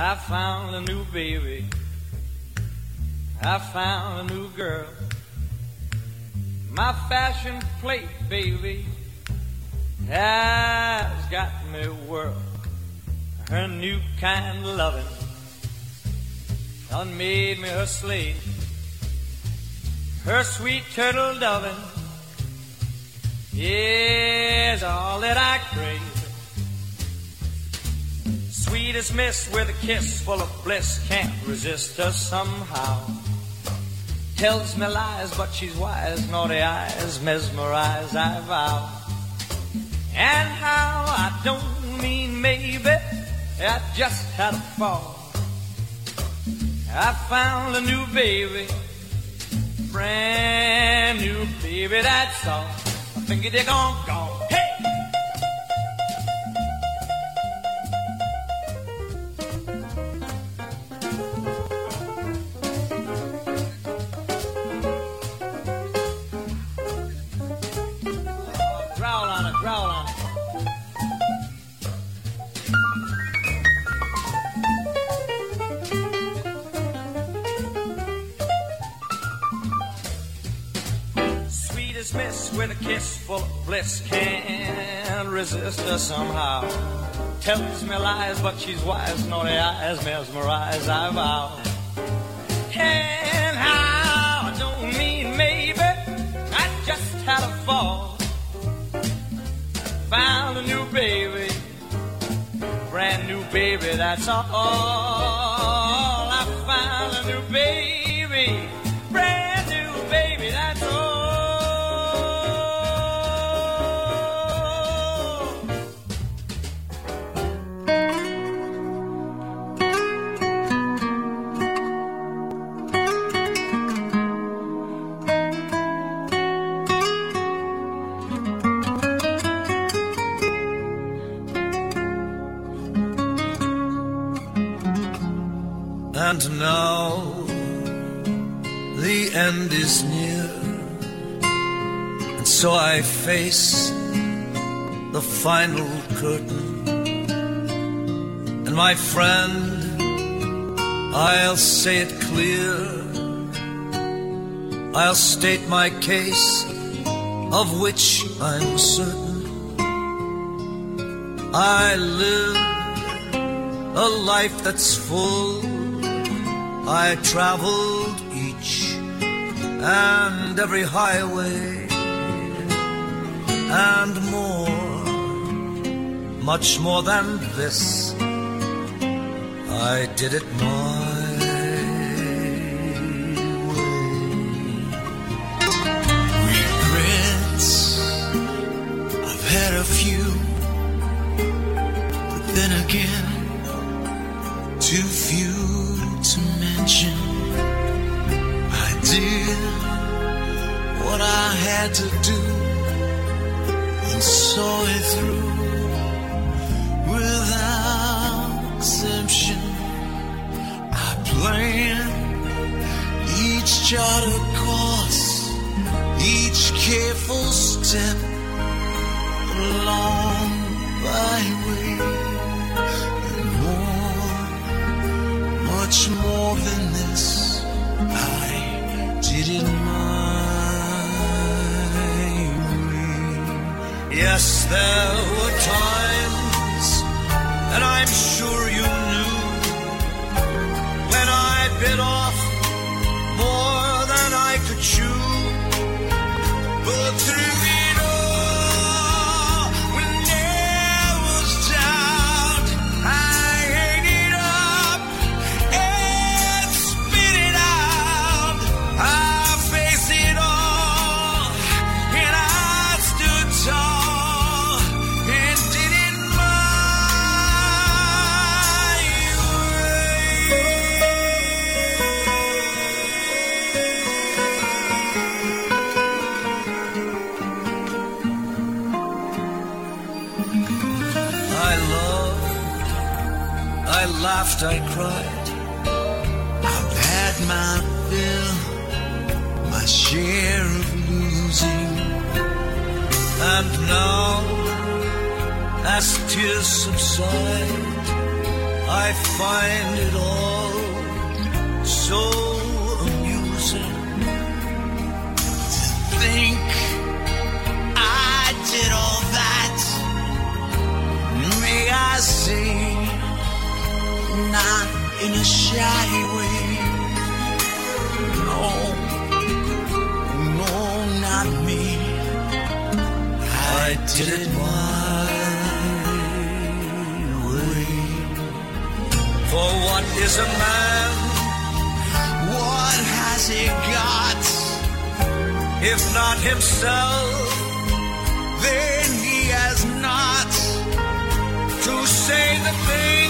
I found a new baby. I found a new girl. My fashion plate, baby, has got me whirled. Her new kind of loving done made me her slave. Her sweet turtle dovin' is all that I crave. Miss with a kiss full of bliss can't resist her somehow. Tells me lies, but she's wise. Naughty eyes mesmerize, I vow. And how I don't mean maybe, I just had a fall. I found a new baby, brand new baby, that's all. I think they're gone, gone. With a kiss full of bliss can't resist her somehow. Tells me lies, but she's wise. Naughty eyes mesmerize, I vow. And how I don't mean maybe. I just had a fall. Found a new baby, brand new baby. That's all. I found a new baby, And now the end is near, and so I face the final curtain. And my friend, I'll say it clear, I'll state my case, of which I'm certain. I live a life that's full. I traveled each and every highway and more, much more than this. I did it my Did what I had to do and saw it through without exemption. I planned each charted course, each careful step along my way, and more, much more than this, I it my. Yes, there were times, and I'm sure I loved, I laughed, I cried. I've had my fill, my share of losing. And now, as tears subside, I find it all so amusing to think did it my way. For what is a man What has he got? if not himself? Then he has not To say the things